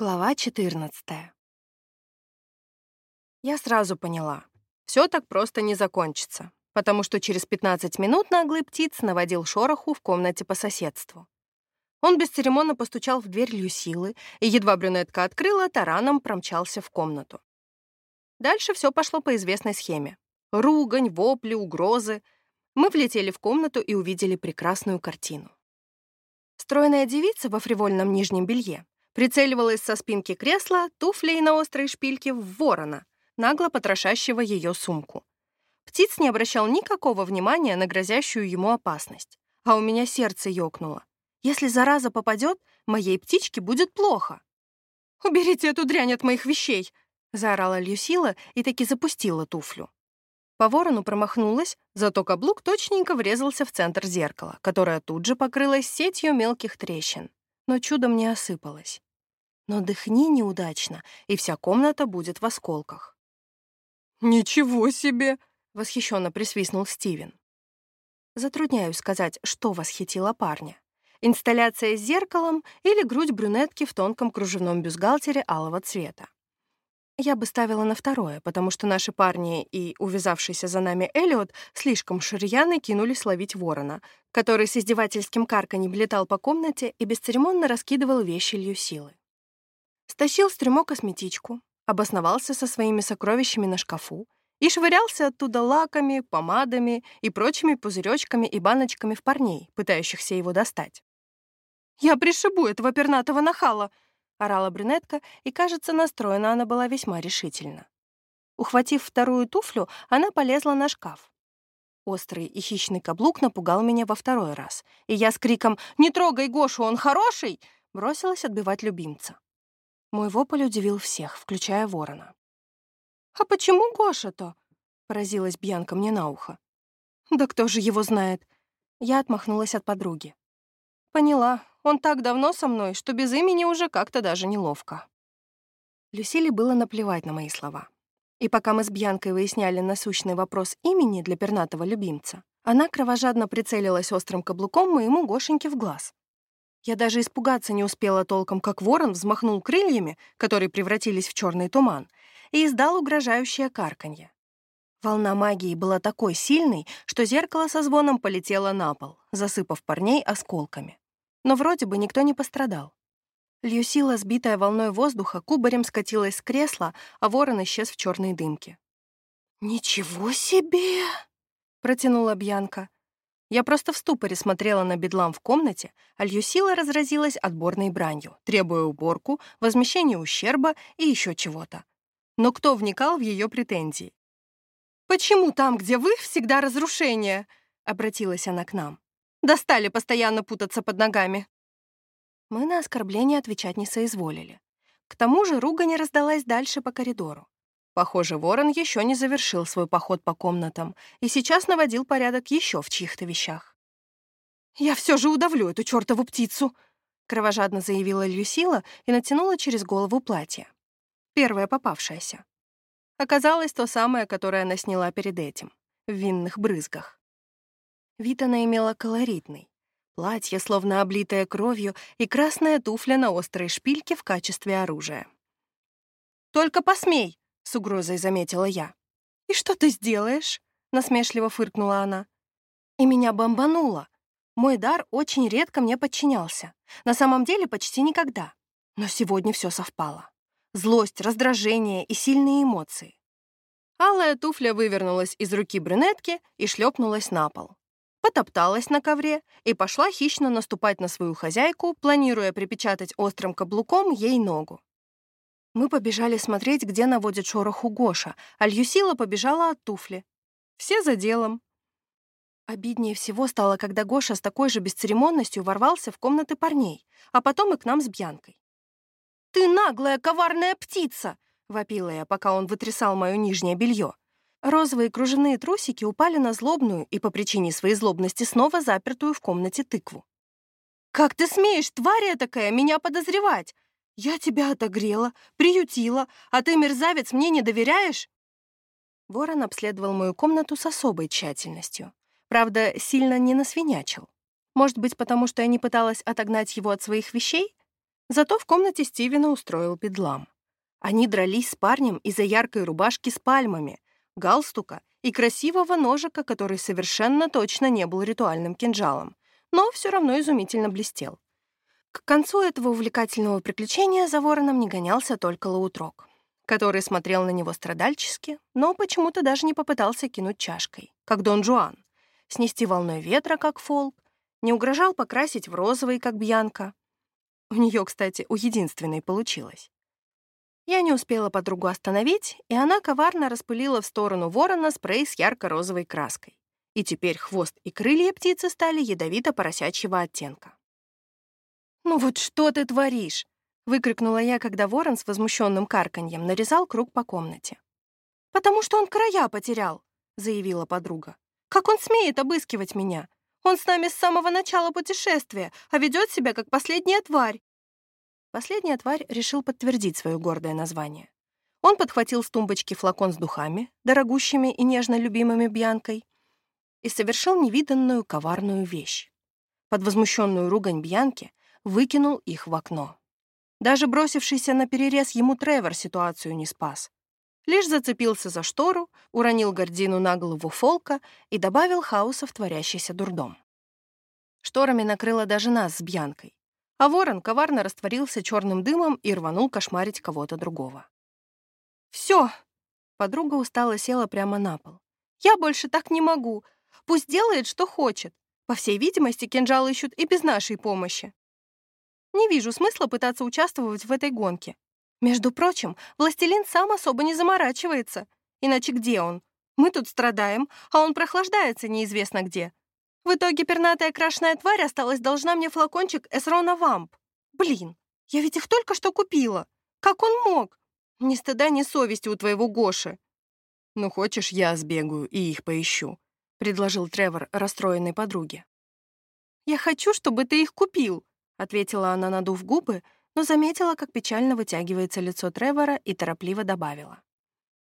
Глава 14. Я сразу поняла, все так просто не закончится, потому что через 15 минут наглый птиц наводил шороху в комнате по соседству. Он бесцеремонно постучал в дверь Люсилы, и едва брюнетка открыла, тараном промчался в комнату. Дальше все пошло по известной схеме. Ругань, вопли, угрозы. Мы влетели в комнату и увидели прекрасную картину. Стройная девица во фривольном нижнем белье Прицеливалась со спинки кресла туфлей на острой шпильке в ворона, нагло потрошащего ее сумку. Птиц не обращал никакого внимания на грозящую ему опасность. А у меня сердце ёкнуло. Если зараза попадет, моей птичке будет плохо. «Уберите эту дрянь от моих вещей!» — заорала Люсила и таки запустила туфлю. По ворону промахнулась, зато каблук точненько врезался в центр зеркала, которое тут же покрылось сетью мелких трещин. Но чудом не осыпалось но дыхни неудачно, и вся комната будет в осколках. «Ничего себе!» — восхищенно присвистнул Стивен. Затрудняюсь сказать, что восхитило парня. Инсталляция с зеркалом или грудь брюнетки в тонком кружевном бюстгальтере алого цвета. Я бы ставила на второе, потому что наши парни и увязавшийся за нами Элиот слишком ширьяно кинулись ловить ворона, который с издевательским карканьем летал по комнате и бесцеремонно раскидывал вещи Люсилы. Стащил с трюмо косметичку, обосновался со своими сокровищами на шкафу и швырялся оттуда лаками, помадами и прочими пузыречками и баночками в парней, пытающихся его достать. «Я пришибу этого пернатого нахала!» — орала брюнетка, и, кажется, настроена она была весьма решительно. Ухватив вторую туфлю, она полезла на шкаф. Острый и хищный каблук напугал меня во второй раз, и я с криком «Не трогай Гошу, он хороший!» бросилась отбивать любимца. Мой вопль удивил всех, включая ворона. «А почему Гоша-то?» — поразилась Бьянка мне на ухо. «Да кто же его знает?» Я отмахнулась от подруги. «Поняла, он так давно со мной, что без имени уже как-то даже неловко». Люсиле было наплевать на мои слова. И пока мы с Бьянкой выясняли насущный вопрос имени для пернатого любимца, она кровожадно прицелилась острым каблуком моему Гошеньке в глаз. Я даже испугаться не успела толком, как ворон взмахнул крыльями, которые превратились в черный туман, и издал угрожающее карканье. Волна магии была такой сильной, что зеркало со звоном полетело на пол, засыпав парней осколками. Но вроде бы никто не пострадал. Льюсила, сбитая волной воздуха, кубарем скатилась с кресла, а ворон исчез в черной дымке. «Ничего себе!» — протянула Бьянка. Я просто в ступоре смотрела на бедлам в комнате, а Льюсила разразилась отборной бранью, требуя уборку, возмещения ущерба и еще чего-то. Но кто вникал в ее претензии? «Почему там, где вы, всегда разрушение?» — обратилась она к нам. «Достали постоянно путаться под ногами». Мы на оскорбление отвечать не соизволили. К тому же ругань раздалась дальше по коридору. Похоже, ворон еще не завершил свой поход по комнатам и сейчас наводил порядок еще в чьих-то вещах. «Я все же удавлю эту чертову птицу!» кровожадно заявила Люсила и натянула через голову платье. Первое попавшееся. Оказалось то самое, которое она сняла перед этим, в винных брызгах. Вид она имела колоритный. Платье, словно облитое кровью, и красная туфля на острой шпильке в качестве оружия. «Только посмей!» с угрозой заметила я. «И что ты сделаешь?» — насмешливо фыркнула она. И меня бомбануло. Мой дар очень редко мне подчинялся. На самом деле почти никогда. Но сегодня все совпало. Злость, раздражение и сильные эмоции. Алая туфля вывернулась из руки брюнетки и шлепнулась на пол. Потопталась на ковре и пошла хищно наступать на свою хозяйку, планируя припечатать острым каблуком ей ногу. Мы побежали смотреть, где наводит шороху Гоша, а Льюсила побежала от туфли. Все за делом. Обиднее всего стало, когда Гоша с такой же бесцеремонностью ворвался в комнаты парней, а потом и к нам с Бьянкой. «Ты наглая, коварная птица!» — вопила я, пока он вытрясал мое нижнее белье. Розовые кружевные трусики упали на злобную и по причине своей злобности снова запертую в комнате тыкву. «Как ты смеешь, тварь такая, меня подозревать? «Я тебя отогрела, приютила, а ты, мерзавец, мне не доверяешь?» Ворон обследовал мою комнату с особой тщательностью. Правда, сильно не насвинячил. Может быть, потому что я не пыталась отогнать его от своих вещей? Зато в комнате Стивена устроил бедлам. Они дрались с парнем из-за яркой рубашки с пальмами, галстука и красивого ножика, который совершенно точно не был ритуальным кинжалом, но все равно изумительно блестел. К концу этого увлекательного приключения за вороном не гонялся только Лаутрок, который смотрел на него страдальчески, но почему-то даже не попытался кинуть чашкой, как Дон Жуан, снести волной ветра, как Фолк, не угрожал покрасить в розовый, как Бьянка. У нее, кстати, у единственной получилось. Я не успела подругу остановить, и она коварно распылила в сторону ворона спрей с ярко-розовой краской. И теперь хвост и крылья птицы стали ядовито-поросячьего оттенка. «Ну вот что ты творишь?» — выкрикнула я, когда ворон с возмущенным карканьем нарезал круг по комнате. «Потому что он края потерял», — заявила подруга. «Как он смеет обыскивать меня? Он с нами с самого начала путешествия, а ведет себя как последняя тварь. Последняя тварь решил подтвердить свое гордое название. Он подхватил с тумбочки флакон с духами, дорогущими и нежно любимыми Бьянкой, и совершил невиданную коварную вещь. Под возмущенную ругань Бьянки выкинул их в окно. Даже бросившийся на перерез ему Тревор ситуацию не спас. Лишь зацепился за штору, уронил гордину на голову Фолка и добавил хаоса в творящийся дурдом. Шторами накрыло даже нас с Бьянкой а ворон коварно растворился черным дымом и рванул кошмарить кого-то другого. «Все!» — подруга устало села прямо на пол. «Я больше так не могу. Пусть делает, что хочет. По всей видимости, кинжал ищут и без нашей помощи. Не вижу смысла пытаться участвовать в этой гонке. Между прочим, властелин сам особо не заморачивается. Иначе где он? Мы тут страдаем, а он прохлаждается неизвестно где. В итоге пернатая крашеная тварь осталась должна мне флакончик Эсрона Вамп. Блин, я ведь их только что купила. Как он мог? Ни стыда, ни совести у твоего Гоши. «Ну, хочешь, я сбегаю и их поищу», — предложил Тревор расстроенной подруге. «Я хочу, чтобы ты их купил», — ответила она, надув губы, но заметила, как печально вытягивается лицо Тревора и торопливо добавила.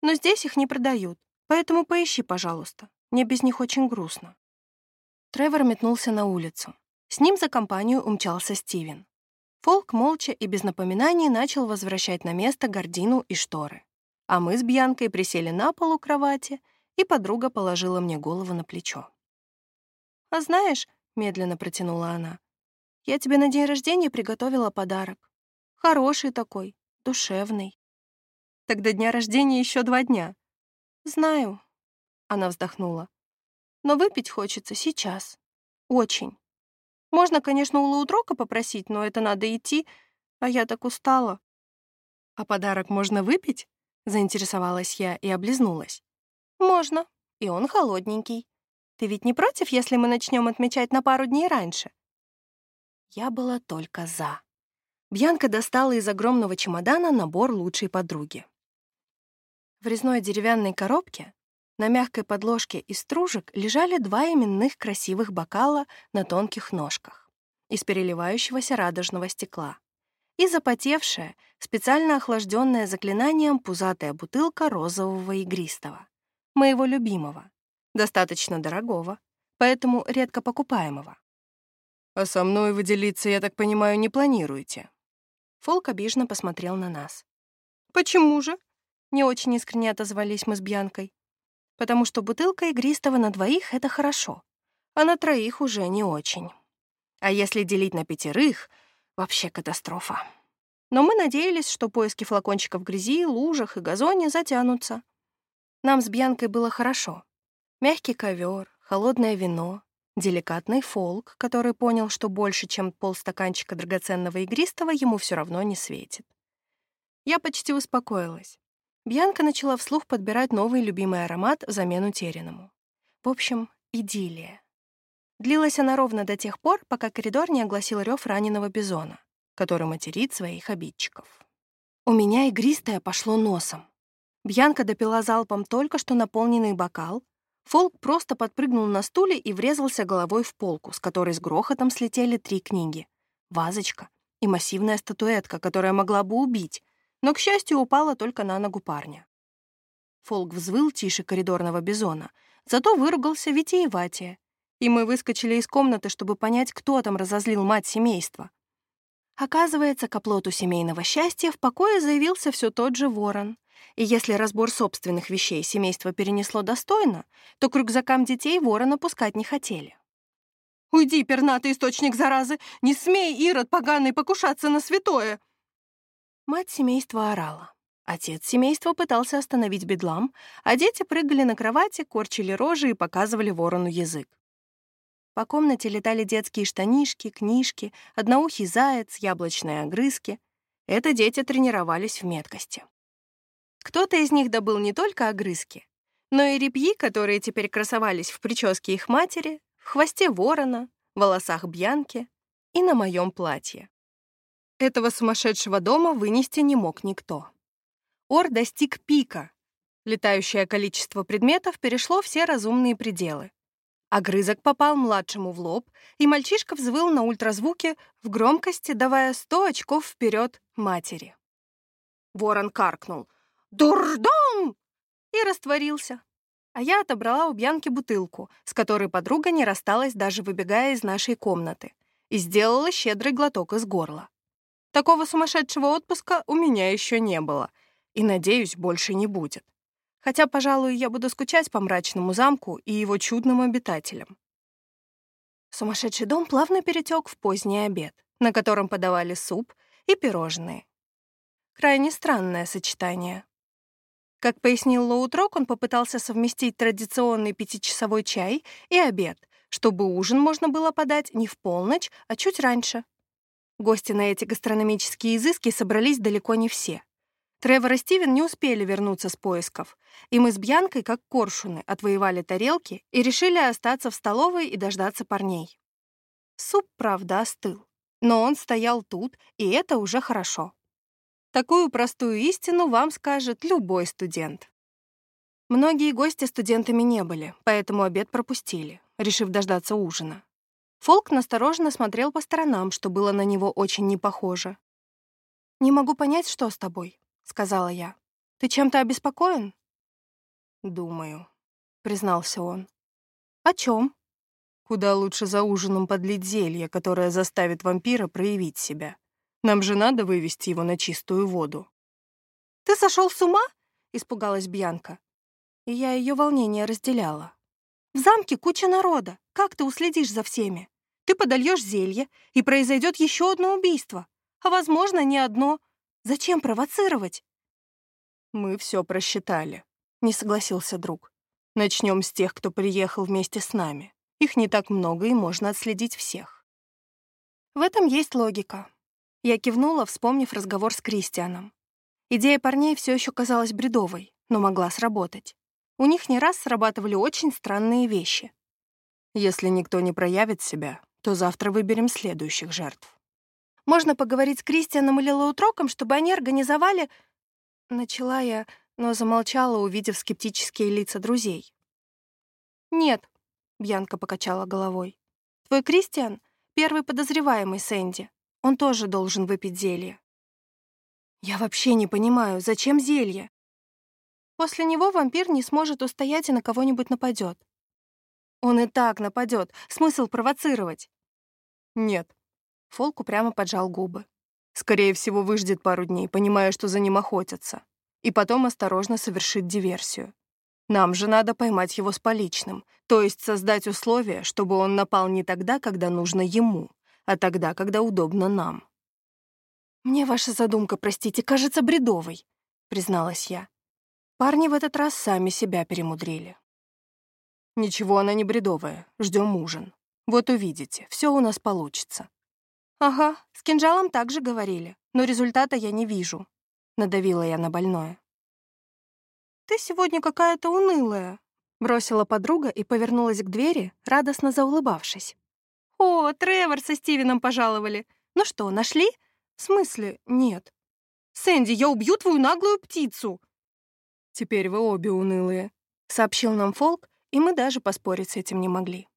«Но здесь их не продают, поэтому поищи, пожалуйста. Мне без них очень грустно». Тревор метнулся на улицу. С ним за компанию умчался Стивен. Фолк молча и без напоминаний начал возвращать на место гордину и шторы. А мы с Бьянкой присели на пол у кровати, и подруга положила мне голову на плечо. «А знаешь», — медленно протянула она, «я тебе на день рождения приготовила подарок. Хороший такой, душевный. До дня рождения еще два дня». «Знаю», — она вздохнула. Но выпить хочется сейчас. Очень. Можно, конечно, у Лаутрока попросить, но это надо идти, а я так устала. «А подарок можно выпить?» — заинтересовалась я и облизнулась. «Можно. И он холодненький. Ты ведь не против, если мы начнем отмечать на пару дней раньше?» Я была только за. Бьянка достала из огромного чемодана набор лучшей подруги. В резной деревянной коробке на мягкой подложке из стружек лежали два именных красивых бокала на тонких ножках из переливающегося радужного стекла и запотевшая, специально охлажденная заклинанием пузатая бутылка розового игристого, моего любимого, достаточно дорогого, поэтому редко покупаемого. «А со мной вы делиться, я так понимаю, не планируете?» Фолк обиженно посмотрел на нас. «Почему же?» Не очень искренне отозвались мы с Бьянкой потому что бутылка игристого на двоих — это хорошо, а на троих уже не очень. А если делить на пятерых — вообще катастрофа. Но мы надеялись, что поиски флакончиков в грязи, лужах и газоне затянутся. Нам с Бьянкой было хорошо. Мягкий ковер, холодное вино, деликатный фолк, который понял, что больше, чем полстаканчика драгоценного игристого, ему все равно не светит. Я почти успокоилась. Бьянка начала вслух подбирать новый любимый аромат в замену теряному. В общем, идиллия. Длилась она ровно до тех пор, пока коридор не огласил рев раненого бизона, который материт своих обидчиков. У меня игристое пошло носом. Бьянка допила залпом только что наполненный бокал, Фолк просто подпрыгнул на стуле и врезался головой в полку, с которой с грохотом слетели три книги. Вазочка и массивная статуэтка, которая могла бы убить, но, к счастью, упала только на ногу парня. Фолк взвыл тише коридорного бизона, зато выругался витиеватее, и мы выскочили из комнаты, чтобы понять, кто там разозлил мать семейства. Оказывается, к оплоту семейного счастья в покое заявился все тот же ворон. И если разбор собственных вещей семейство перенесло достойно, то к рюкзакам детей ворона пускать не хотели. «Уйди, пернатый источник заразы! Не смей, Ирод поганый, покушаться на святое!» Мать семейства орала. Отец семейства пытался остановить бедлам, а дети прыгали на кровати, корчили рожи и показывали ворону язык. По комнате летали детские штанишки, книжки, одноухий заяц, яблочные огрызки. Это дети тренировались в меткости. Кто-то из них добыл не только огрызки, но и репьи, которые теперь красовались в прическе их матери, в хвосте ворона, в волосах Бьянки и на моем платье. Этого сумасшедшего дома вынести не мог никто. Ор достиг пика. Летающее количество предметов перешло все разумные пределы. Огрызок попал младшему в лоб, и мальчишка взвыл на ультразвуке в громкости, давая сто очков вперед матери. Ворон каркнул «Дурдом!» и растворился. А я отобрала у Бьянки бутылку, с которой подруга не рассталась, даже выбегая из нашей комнаты, и сделала щедрый глоток из горла. Такого сумасшедшего отпуска у меня еще не было, и, надеюсь, больше не будет хотя, пожалуй, я буду скучать по мрачному замку и его чудным обитателям. Сумасшедший дом плавно перетек в поздний обед, на котором подавали суп и пирожные. Крайне странное сочетание. Как пояснил Лоутрок, он попытался совместить традиционный пятичасовой чай и обед, чтобы ужин можно было подать не в полночь, а чуть раньше. Гости на эти гастрономические изыски собрались далеко не все. Тревор и Стивен не успели вернуться с поисков, и мы с Бьянкой, как коршуны, отвоевали тарелки и решили остаться в столовой и дождаться парней. Суп, правда, остыл, но он стоял тут, и это уже хорошо. Такую простую истину вам скажет любой студент. Многие гости студентами не были, поэтому обед пропустили, решив дождаться ужина. Фолк настороженно смотрел по сторонам, что было на него очень не похоже. «Не могу понять, что с тобой», — сказала я. «Ты чем-то обеспокоен?» «Думаю», — признался он. «О чем? «Куда лучше за ужином подлить зелье, которое заставит вампира проявить себя. Нам же надо вывести его на чистую воду». «Ты сошел с ума?» — испугалась Бьянка. И я ее волнение разделяла. «В замке куча народа. Как ты уследишь за всеми? Ты подольешь зелье, и произойдет еще одно убийство. А, возможно, не одно. Зачем провоцировать?» «Мы все просчитали», — не согласился друг. «Начнем с тех, кто приехал вместе с нами. Их не так много, и можно отследить всех». В этом есть логика. Я кивнула, вспомнив разговор с Кристианом. Идея парней все еще казалась бредовой, но могла сработать. У них не раз срабатывали очень странные вещи. Если никто не проявит себя, то завтра выберем следующих жертв. Можно поговорить с Кристианом или Лаутроком, чтобы они организовали...» Начала я, но замолчала, увидев скептические лица друзей. «Нет», — Бьянка покачала головой. «Твой Кристиан — первый подозреваемый Сэнди. Он тоже должен выпить зелье». «Я вообще не понимаю, зачем зелье?» После него вампир не сможет устоять и на кого-нибудь нападет. Он и так нападет. Смысл провоцировать? Нет, Фолк упрямо поджал губы. Скорее всего, выждет пару дней, понимая, что за ним охотятся. И потом осторожно совершит диверсию. Нам же надо поймать его с поличным, то есть создать условия, чтобы он напал не тогда, когда нужно ему, а тогда, когда удобно нам. «Мне ваша задумка, простите, кажется бредовой», — призналась я. Парни в этот раз сами себя перемудрили. «Ничего она не бредовая, ждем ужин. Вот увидите, все у нас получится», «Ага, с кинжалом также говорили, но результата я не вижу», — надавила я на больное. «Ты сегодня какая-то унылая», — бросила подруга и повернулась к двери, радостно заулыбавшись. «О, Тревор со Стивеном пожаловали. Ну что, нашли?» «В смысле, нет». «Сэнди, я убью твою наглую птицу!» «Теперь вы обе унылые», — сообщил нам Фолк, и мы даже поспорить с этим не могли.